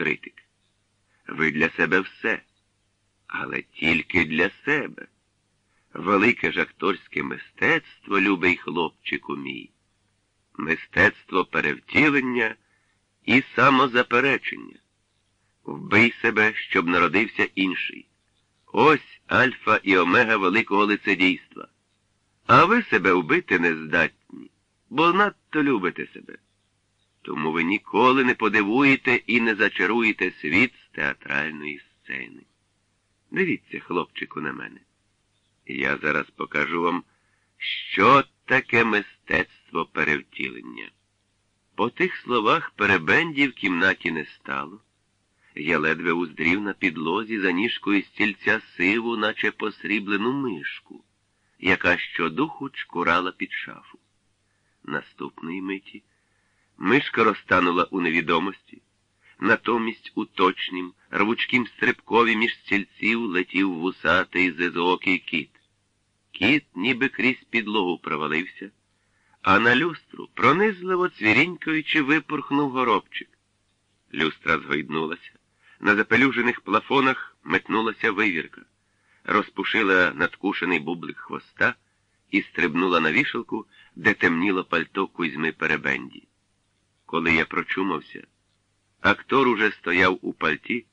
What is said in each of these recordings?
критик. Ви для себе все, але тільки для себе. Велике ж акторське мистецтво, любий хлопчику мій, мистецтво перевтілення і самозаперечення. Вбий себе, щоб народився інший. Ось альфа і омега великого лицедійства. А ви себе вбити не здатні, бо надто любите себе. Тому ви ніколи не подивуєте і не зачаруєте світ з театральної сцени. Дивіться, хлопчику, на мене. Я зараз покажу вам, що таке мистецтво перевтілення. По тих словах перебенді в кімнаті не стало. Я ледве уздрів на підлозі за ніжкою стільця сиву, наче посріблену мишку, яка щодуху чкурала під шафу. Наступної миті мишка розтанула у невідомості, натомість у точнім, рвучкім стрибкові між стільців летів вусатий зизоокий кіт. Кіт ніби крізь підлогу провалився, а на люстру, пронизливо цвірінькаючи, випорхнув горобчик. Люстра згойднулася. На запелюжених плафонах метнулася вивірка, розпушила надкушений бублик хвоста і стрибнула на вішалку, де темніло пальто Кузьми Перебенді. Коли я прочумався, актор уже стояв у пальті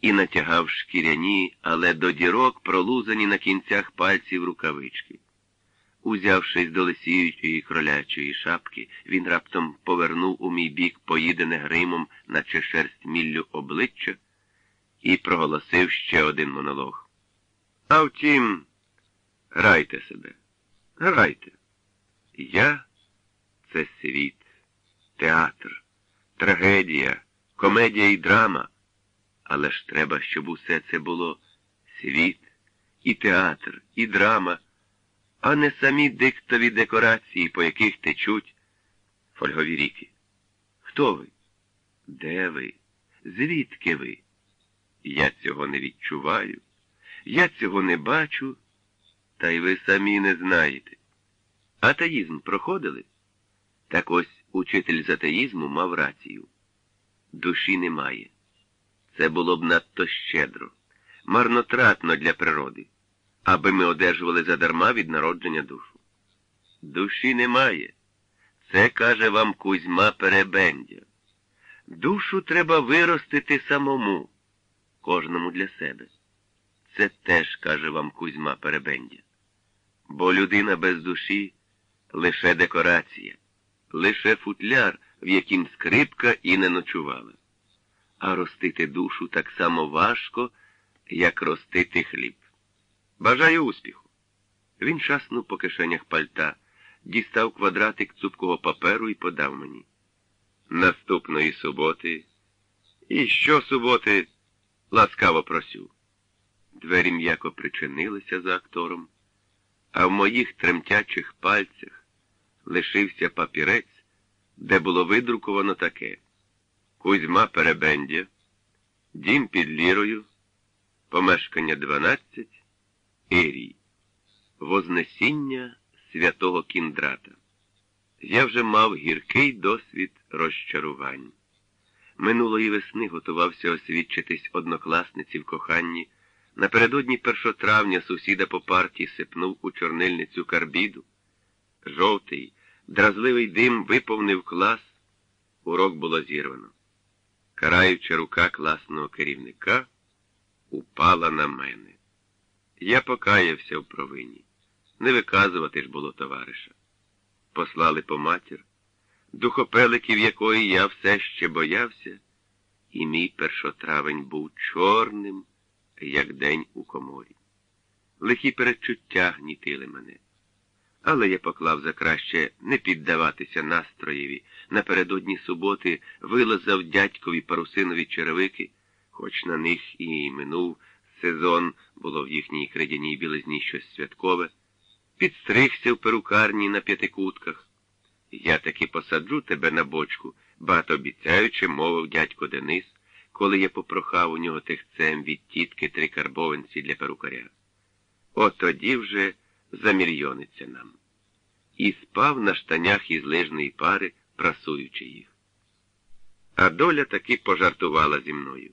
і натягав шкіряні, але до дірок пролузані на кінцях пальців рукавички. Узявшись до лисіючої кролячої шапки, він раптом повернув у мій бік поїдене гримом, наче шерсть міллю обличчя, і проголосив ще один монолог. А втім, грайте себе, грайте. Я це світ, театр, трагедія, комедія і драма. Але ж треба, щоб усе це було світ, і театр, і драма а не самі диктові декорації, по яких течуть фольгові ріки. Хто ви? Де ви? Звідки ви? Я цього не відчуваю, я цього не бачу, та й ви самі не знаєте. Атеїзм проходили? Так ось учитель з атеїзму мав рацію. Душі немає. Це було б надто щедро, марнотратно для природи аби ми одержували задарма від народження душу. Душі немає. Це каже вам Кузьма Перебендя. Душу треба виростити самому, кожному для себе. Це теж каже вам Кузьма Перебендя. Бо людина без душі лише декорація, лише футляр, в яким скрипка і не ночувала. А ростити душу так само важко, як ростити хліб. Бажаю успіху. Він шаснув по кишенях пальта, дістав квадратик цупкого паперу і подав мені. Наступної суботи. І щосуботи ласкаво просю. Двері м'яко причинилися за актором, а в моїх тремтячих пальцях лишився папірець, де було видруковано таке Кузьма Перебендя, дім під лірою, помешкання 12. Ерій, Вознесіння святого Кіндрата. Я вже мав гіркий досвід розчарувань. Минулої весни готувався освідчитись однокласниці в коханні. Напередодні першотравня сусіда по парті сипнув у чорнильницю карбіду. Жовтий, дразливий дим виповнив клас. Урок було зірвано. Караюча рука класного керівника упала на мене. Я покаявся в провині. Не виказувати ж було товариша. Послали по матір, духопеликів якої я все ще боявся, і мій першотравень був чорним, як день у коморі. Лихі передчуття гнітили мене. Але я поклав за краще не піддаватися настроєві. Напередодні суботи вилазав дядькові парусинові черевики, хоч на них і минув сезон було в їхній кридяній білизні щось святкове, підстригся в перукарні на п'ятикутках. Я таки посаджу тебе на бочку, багато обіцяючи, мовив дядько Денис, коли я попрохав у нього тихцем від тітки три карбованці для перукаря. От тоді вже замільйониться нам. І спав на штанях із лижної пари, прасуючи їх. А доля таки пожартувала зі мною.